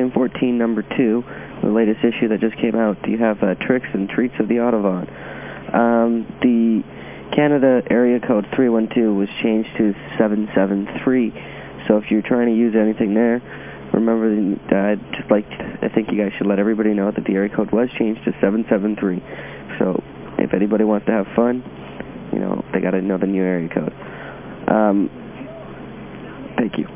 volume 14, number 2, the latest issue that just came out. You have、uh, Tricks and Treats of the Autobahn.、Um, the Canada area code 312 was changed to 773. So if you're trying to use anything there, remember, uh, just like, I think you guys should let everybody know that the area code was changed to 773. So if anybody wants to have fun, you know, they got to know the new area code. Um, thank you.